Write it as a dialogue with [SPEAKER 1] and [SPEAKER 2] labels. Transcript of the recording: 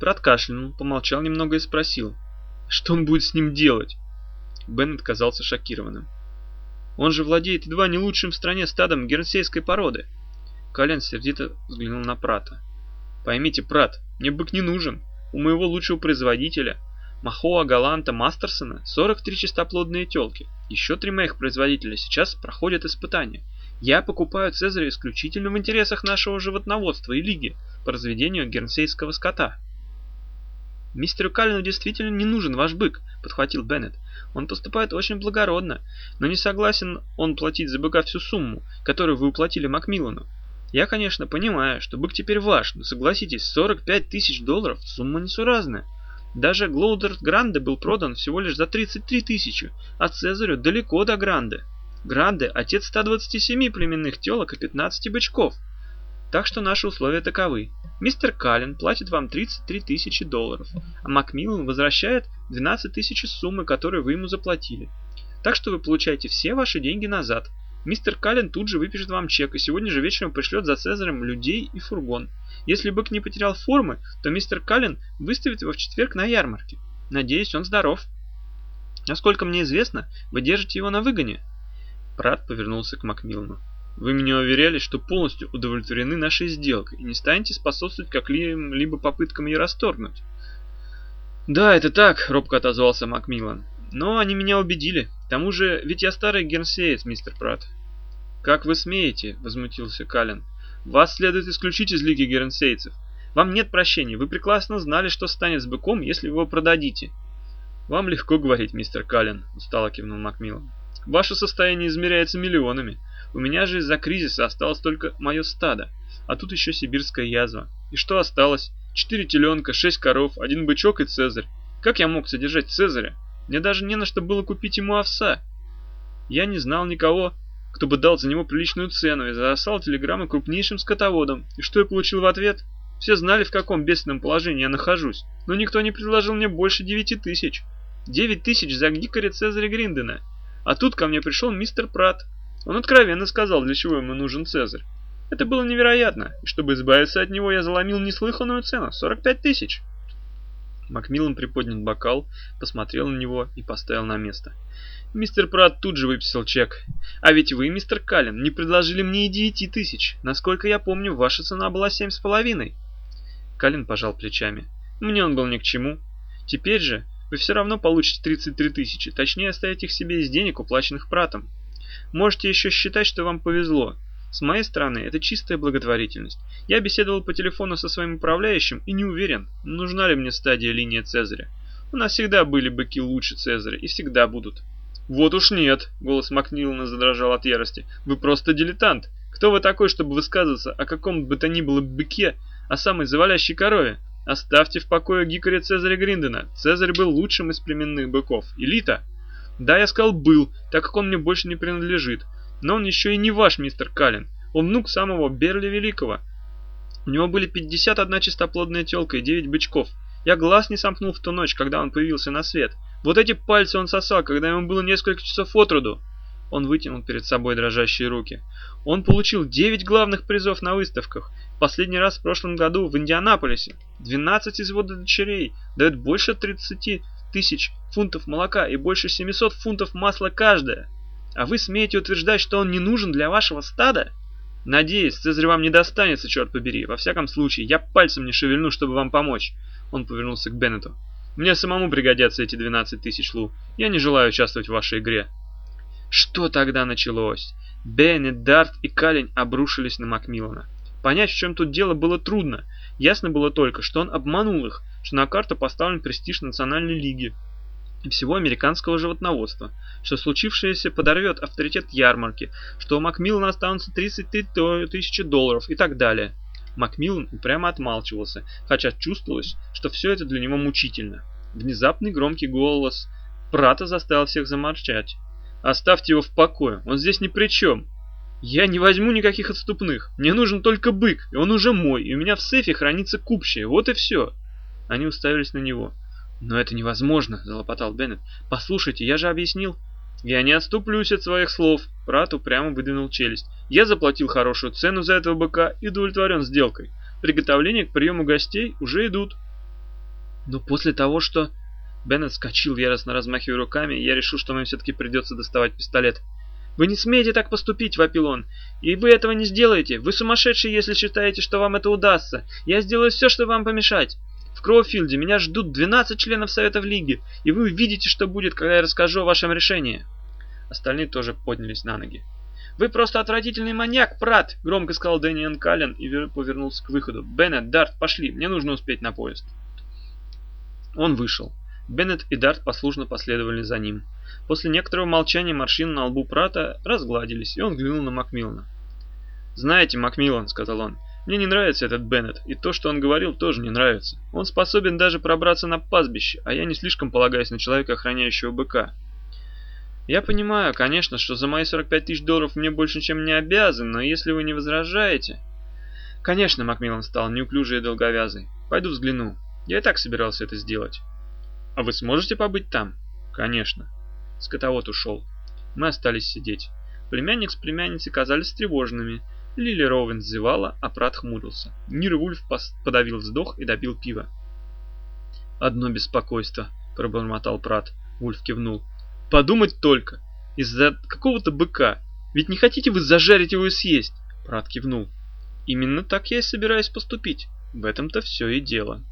[SPEAKER 1] Прат кашлянул, помолчал немного и спросил, что он будет с ним делать? Беннет казался шокированным. Он же владеет едва не лучшим в стране стадом гернсейской породы. Кален сердито взглянул на Прата. Поймите, Прат, мне бык не нужен. У моего лучшего производителя, Махоа Галанта Мастерсона, 43 чистоплодные телки. Еще три моих производителя сейчас проходят испытания. Я покупаю Цезаря исключительно в интересах нашего животноводства и лиги по разведению гернсейского скота. «Мистеру Каллину действительно не нужен ваш бык», — подхватил Беннет. «Он поступает очень благородно, но не согласен он платить за быка всю сумму, которую вы уплатили Макмиллану. Я, конечно, понимаю, что бык теперь ваш, но согласитесь, 45 тысяч долларов – сумма несуразная. Даже Глоудер Гранде был продан всего лишь за 33 тысячи, а Цезарю далеко до Гранде. Гранде – отец 127 племенных телок и 15 бычков. Так что наши условия таковы. Мистер Каллен платит вам 33 тысячи долларов, а Макмиллан возвращает 12 тысяч суммы, которую вы ему заплатили. Так что вы получаете все ваши деньги назад. Мистер Каллен тут же выпишет вам чек и сегодня же вечером пришлет за Цезарем людей и фургон. Если бык не потерял формы, то мистер Каллен выставит его в четверг на ярмарке. Надеюсь, он здоров. Насколько мне известно, вы держите его на выгоне. Прат повернулся к Макмиллану. Вы меня уверяли, что полностью удовлетворены нашей сделкой и не станете способствовать каким-либо попыткам ее расторгнуть. Да, это так, робко отозвался Макмиллан. Но они меня убедили. К тому же, ведь я старый гернсеец, мистер Пратт. Как вы смеете, возмутился Каллен. Вас следует исключить из лиги гернсейцев. Вам нет прощения, вы прекрасно знали, что станет с быком, если вы его продадите. Вам легко говорить, мистер Каллен, устало кивнул Макмиллан. Ваше состояние измеряется миллионами. У меня же из-за кризиса осталось только мое стадо, а тут еще сибирская язва. И что осталось? Четыре теленка, шесть коров, один бычок и Цезарь. Как я мог содержать Цезаря? Мне даже не на что было купить ему овса. Я не знал никого, кто бы дал за него приличную цену, и заслал телеграммы крупнейшим скотоводам. И что я получил в ответ? Все знали, в каком бедственном положении я нахожусь, но никто не предложил мне больше девяти тысяч. Девять тысяч за дикаря Цезаря Гриндена. А тут ко мне пришел мистер Пратт. Он откровенно сказал, для чего ему нужен Цезарь. Это было невероятно, и чтобы избавиться от него, я заломил неслыханную цену – 45 тысяч. Макмиллан приподнял бокал, посмотрел на него и поставил на место. Мистер Пратт тут же выписал чек. А ведь вы, мистер Каллен, не предложили мне и девяти тысяч. Насколько я помню, ваша цена была семь с половиной. Каллен пожал плечами. Мне он был ни к чему. Теперь же вы все равно получите 33 тысячи, точнее оставить их себе из денег, уплаченных Пратом. Можете еще считать, что вам повезло. С моей стороны, это чистая благотворительность. Я беседовал по телефону со своим управляющим и не уверен, нужна ли мне стадия линии Цезаря. У нас всегда были быки лучше Цезаря и всегда будут. Вот уж нет, голос Макнилана задрожал от ярости. Вы просто дилетант. Кто вы такой, чтобы высказываться о каком бы то ни было быке, о самой завалящей корове? Оставьте в покое Гикаря Цезаря Гриндена. Цезарь был лучшим из племенных быков. Элита. Да, я сказал «был», так как он мне больше не принадлежит. Но он еще и не ваш, мистер Каллен. Он внук самого Берли Великого. У него были 51 чистоплодная телка и 9 бычков. Я глаз не сомкнул в ту ночь, когда он появился на свет. Вот эти пальцы он сосал, когда ему было несколько часов от роду. Он вытянул перед собой дрожащие руки. Он получил 9 главных призов на выставках. Последний раз в прошлом году в Индианаполисе. 12 из его дочерей дают больше 30 тысяч фунтов молока и больше 700 фунтов масла каждая. А вы смеете утверждать, что он не нужен для вашего стада? Надеюсь, Цезарь вам не достанется, черт побери. Во всяком случае, я пальцем не шевельну, чтобы вам помочь. Он повернулся к Беннету. Мне самому пригодятся эти 12 тысяч лу. Я не желаю участвовать в вашей игре. Что тогда началось? Беннет, Дарт и Калень обрушились на Макмиллана. Понять, в чем тут дело, было трудно. Ясно было только, что он обманул их, что на карту поставлен престиж Национальной лиги и всего американского животноводства, что случившееся подорвет авторитет ярмарки, что у Макмиллана останутся 33 тысячи долларов и так далее. Макмиллан упрямо отмалчивался, хотя чувствовалось, что все это для него мучительно. Внезапный громкий голос Прата заставил всех замолчать. «Оставьте его в покое, он здесь ни при чем!» «Я не возьму никаких отступных. Мне нужен только бык, и он уже мой, и у меня в сейфе хранится купчая. Вот и все». Они уставились на него. «Но это невозможно», — залопотал Беннет. «Послушайте, я же объяснил». «Я не отступлюсь от своих слов», — Прат упрямо выдвинул челюсть. «Я заплатил хорошую цену за этого быка и удовлетворен сделкой. Приготовления к приему гостей уже идут». Но после того, что... Беннет скочил, яростно размахивая руками, и я решил, что мне все-таки придется доставать пистолет. «Вы не смеете так поступить!» — вопил он. «И вы этого не сделаете! Вы сумасшедшие, если считаете, что вам это удастся! Я сделаю все, чтобы вам помешать! В Кроуфилде меня ждут 12 членов Совета Лиги, и вы увидите, что будет, когда я расскажу о вашем решении!» Остальные тоже поднялись на ноги. «Вы просто отвратительный маньяк, Прат!» — громко сказал Дэниел Каллен и повернулся к выходу. «Беннет, Дарт, пошли, мне нужно успеть на поезд». Он вышел. Беннет и Дарт послушно последовали за ним. После некоторого молчания морщины на лбу Прата разгладились, и он взглянул на Макмиллана. «Знаете, Макмиллан», — сказал он, — «мне не нравится этот Беннет, и то, что он говорил, тоже не нравится. Он способен даже пробраться на пастбище, а я не слишком полагаюсь на человека, охраняющего быка». «Я понимаю, конечно, что за мои 45 тысяч долларов мне больше чем не обязан, но если вы не возражаете...» «Конечно», — Макмиллан стал неуклюжий и долговязый. «Пойду взгляну. Я и так собирался это сделать». «А вы сможете побыть там?» «Конечно». Скотовод ушел. Мы остались сидеть. Племянник с племянницей казались тревожными. Лили Роуэн зевала, а Прат хмурился. Нир Вульф подавил вздох и добил пиво. «Одно беспокойство», — пробормотал Прат. Вульф кивнул. «Подумать только! Из-за какого-то быка! Ведь не хотите вы зажарить его и съесть?» Прат кивнул. «Именно так я и собираюсь поступить. В этом-то все и дело».